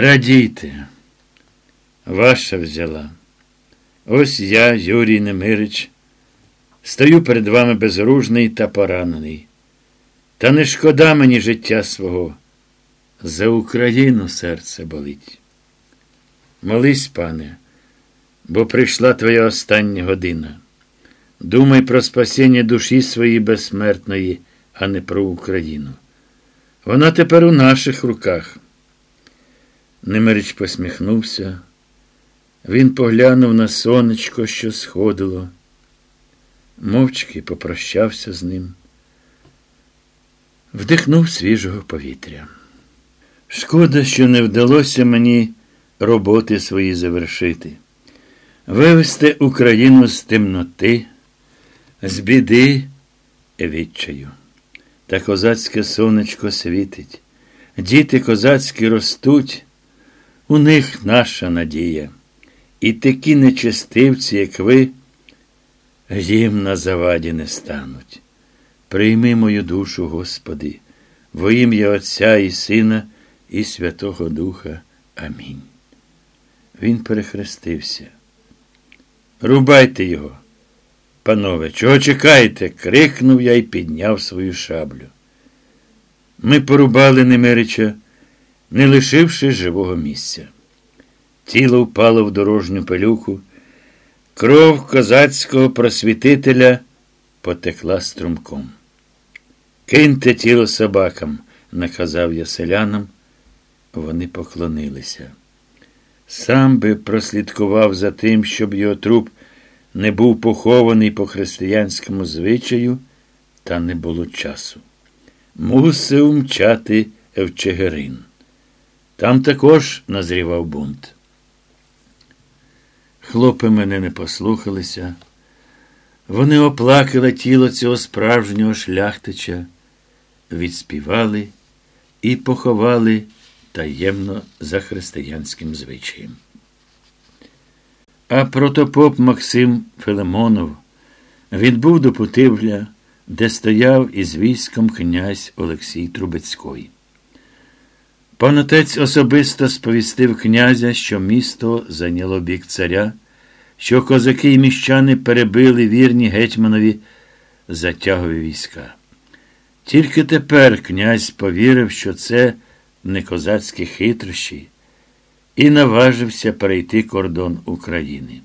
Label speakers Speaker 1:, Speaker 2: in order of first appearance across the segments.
Speaker 1: Радійте, ваша взяла. Ось я, Юрій Немирич, стою перед вами безоружний та поранений. Та не шкода мені життя свого. За Україну серце болить. Молись, пане, бо прийшла твоя остання година. Думай про спасіння душі своєї безсмертної, а не про Україну. Вона тепер у наших руках. Немирич посміхнувся. Він поглянув на сонечко, що сходило, мовчки попрощався з ним, вдихнув свіжого повітря. Шкода, що не вдалося мені роботи свої завершити, вивести Україну з темноти, з біди відчаю. Та козацьке сонечко світить, діти козацькі ростуть, у них наша надія. І такі нечестивці, як ви, їм на заваді не стануть. Прийми мою душу, Господи, во ім'я Отця і Сина, і Святого Духа. Амінь. Він перехрестився. Рубайте його. Панове, чого чекаєте? крикнув я і підняв свою шаблю. Ми порубали Немирича, не лишивши живого місця. Тіло впало в дорожню пилюку, кров козацького просвітителя потекла струмком. Киньте тіло собакам, наказав я селянам. Вони поклонилися. Сам би прослідкував за тим, щоб його труп не був похований по християнському звичаю, та не було часу. Мусив мчати в Чигирин. Там також назрівав бунт. Хлопи мене не послухалися. Вони оплакали тіло цього справжнього шляхтича, відспівали і поховали таємно за християнським звичаєм. А протопоп Максим Филимонов відбув до Путивля, де стояв із військом князь Олексій Трубецький. Пан отець особисто сповістив князя, що місто зайняло бік царя, що козаки і міщани перебили вірні гетьманові затягові війська. Тільки тепер князь повірив, що це не козацькі хитрощі, і наважився перейти кордон України.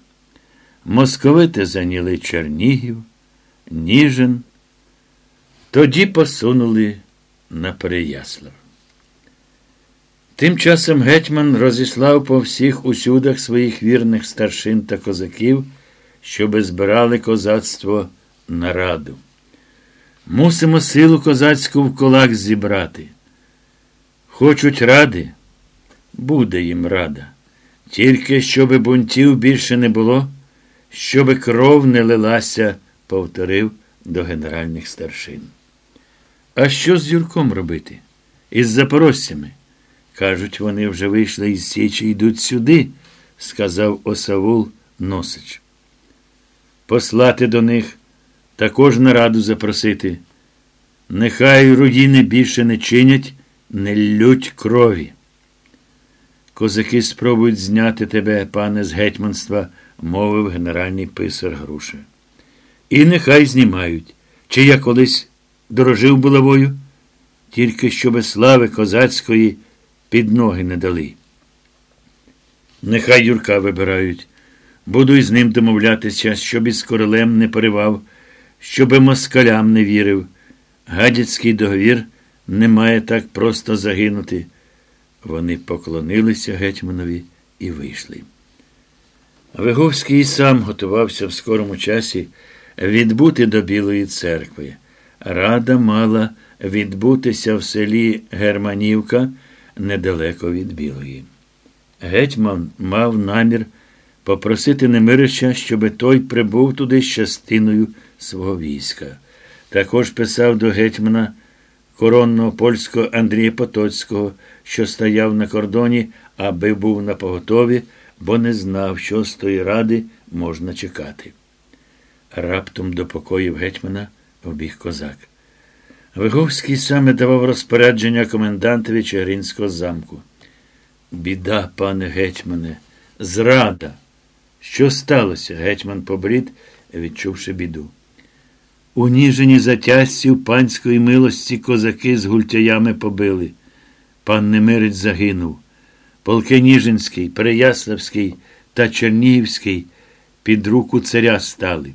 Speaker 1: Московити зайняли Чернігів, Ніжин, тоді посунули на Переяслав. Тим часом гетьман розіслав по всіх усюдах своїх вірних старшин та козаків, щоби збирали козацтво на раду. Мусимо силу козацьку в кулак зібрати. Хочуть ради, буде їм рада. Тільки щоби бунтів більше не було, щоби кров не лилася, повторив до генеральних старшин. А що з Юрком робити? Із запорожцями? Кажуть, вони вже вийшли із Січі йдуть сюди, сказав осавул Носич. Послати до них також нараду запросити. Нехай руїни більше не чинять, не лють крові. Козаки спробують зняти тебе, пане з гетьманства, мовив генеральний писар Груша. І нехай знімають. Чи я колись дорожив булавою? Тільки щоби слави козацької під ноги не дали. Нехай Юрка вибирають. Буду із ним домовлятися, щоб із королем не поривав, щоби москалям не вірив. Гадяцький договір не має так просто загинути. Вони поклонилися гетьманові і вийшли. Виговський сам готувався в скорому часі відбути до Білої церкви. Рада мала відбутися в селі Германівка недалеко від Білої. Гетьман мав намір попросити Немирича, щоби той прибув туди з частиною свого війська. Також писав до гетьмана коронного польського Андрія Потоцького, що стояв на кордоні, аби був на поготові, бо не знав, що з тої ради можна чекати. Раптом до покоїв гетьмана вбіг козак. Виговський саме давав розпорядження комендантові Чигиринського замку. Біда, пане гетьмане, зрада. Що сталося? Гетьман побрід, відчувши біду. Уніжені затястів панської милості козаки з гультяями побили. Пан Немирець загинув. Полки Ніжинський, Переяславський та Чернігівський під руку царя стали.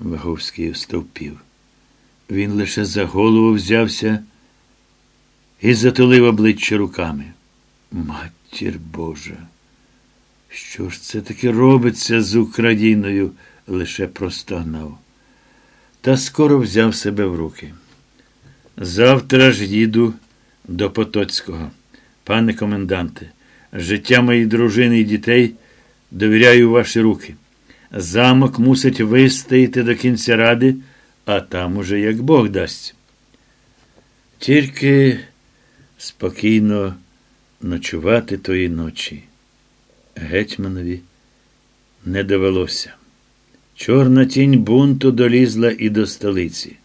Speaker 1: Ваговський остовпів. Він лише за голову взявся і затулив обличчя руками. Матір Божа, що ж це таке робиться з Україною? лише простогнав. Та скоро взяв себе в руки. Завтра ж їду до Потоцького. Пане коменданте, життя моєї дружини і дітей довіряю ваші руки. Замок мусить вистояти до кінця ради, а там уже як Бог дасть. Тільки спокійно ночувати тої ночі. Гетьманові не довелося. Чорна тінь бунту долізла і до столиці.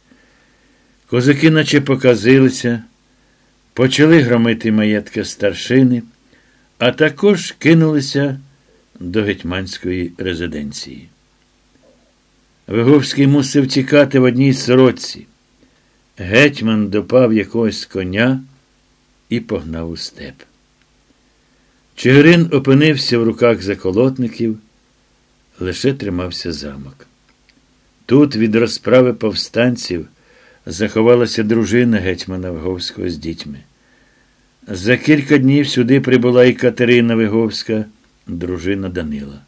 Speaker 1: Козаки наче показилися, почали громити маєтки старшини, а також кинулися до гетьманської резиденції. Виговський мусив тікати в одній сорочці. Гетьман допав якогось коня і погнав у степ. Чигирин опинився в руках заколотників, лише тримався замок. Тут від розправи повстанців заховалася дружина гетьмана Виговського з дітьми. За кілька днів сюди прибула і Катерина Виговська, дружина Данила.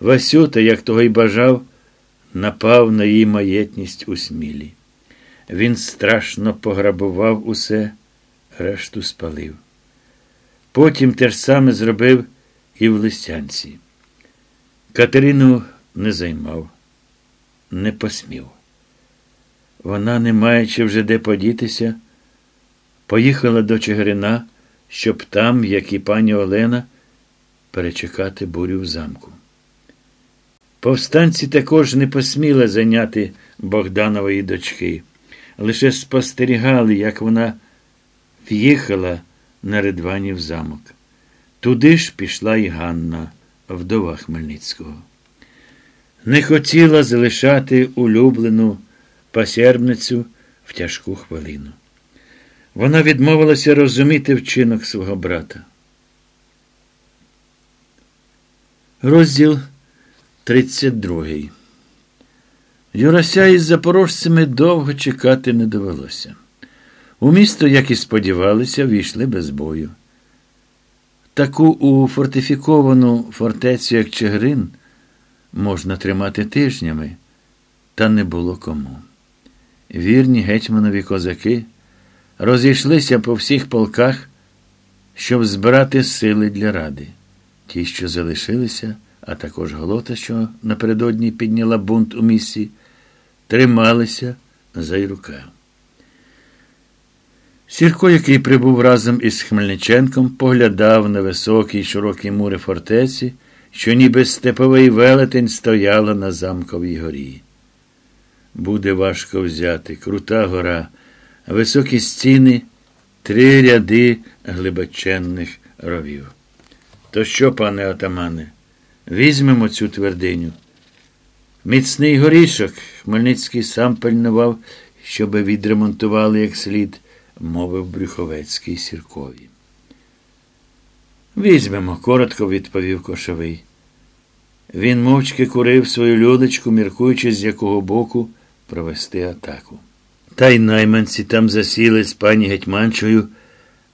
Speaker 1: Васюта, як того й бажав, напав на її маєтність у смілі. Він страшно пограбував усе, решту спалив. Потім те ж саме зробив і в Лисянці. Катерину не займав, не посмів. Вона, не маючи вже де подітися, поїхала до Чигирина, щоб там, як і пані Олена, перечекати бурю в замку. Повстанці також не посміли зайняти Богданової дочки, лише спостерігали, як вона в'їхала на Редванів замок. Туди ж пішла і Ганна, вдова Хмельницького. Не хотіла залишати улюблену пасербницю в тяжку хвилину. Вона відмовилася розуміти вчинок свого брата. Розділ 32. Юрася із запорожцями довго чекати не довелося. У місто, як і сподівалися, війшли без бою. Таку у фортифіковану фортецю, як Чигирин, можна тримати тижнями, та не було кому. Вірні гетьманові козаки розійшлися по всіх полках, щоб збирати сили для ради. Ті, що залишилися, а також голота, що напередодні підняла бунт у місті, трималися за Ірука. Сірко, який прибув разом із Хмельниченком, поглядав на високі й широкі мури фортеці, що ніби степовий велетень стояла на замковій горі. Буде важко взяти крута гора, високі стіни, три ряди глибоченних ровів. То що, пане отамане, візьмемо цю твердиню? Міцний горішок Хмельницький сам пильнував, щоби відремонтували як слід мовив Брюховецький сіркові. Візьмемо, коротко відповів кошовий. Він мовчки курив свою людочку, міркуючи, з якого боку провести атаку. Та й найманці там засіли з пані Гетьманчою.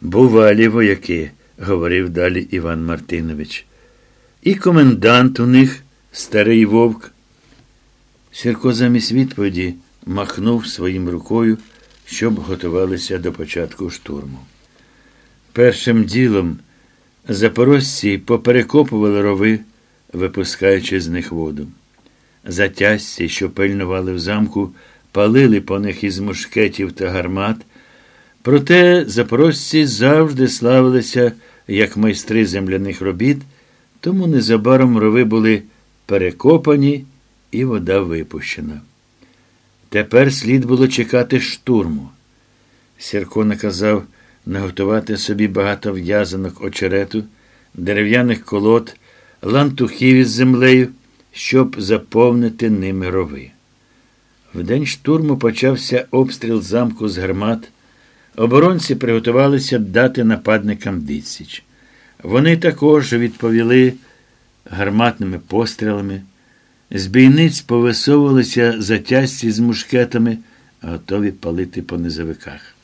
Speaker 1: Бувалі вояки, говорив далі Іван Мартинович. І комендант у них, старий вовк. Сірко замість відповіді махнув своїм рукою щоб готувалися до початку штурму. Першим ділом запорожці поперекопували рови, випускаючи з них воду. Затясці, що пильнували в замку, палили по них із мушкетів та гармат. Проте запорожці завжди славилися як майстри земляних робіт, тому незабаром рови були перекопані і вода випущена. Тепер слід було чекати штурму. Сірко наказав наготувати собі багато в'язанок очерету, дерев'яних колод, лантухів із землею, щоб заповнити ними рови. В день штурму почався обстріл замку з гармат. Оборонці приготувалися дати нападникам відсіч. Вони також відповіли гарматними пострілами. З бійниць повисовувалися затяжці з мушкетами, готові палити по низовиках.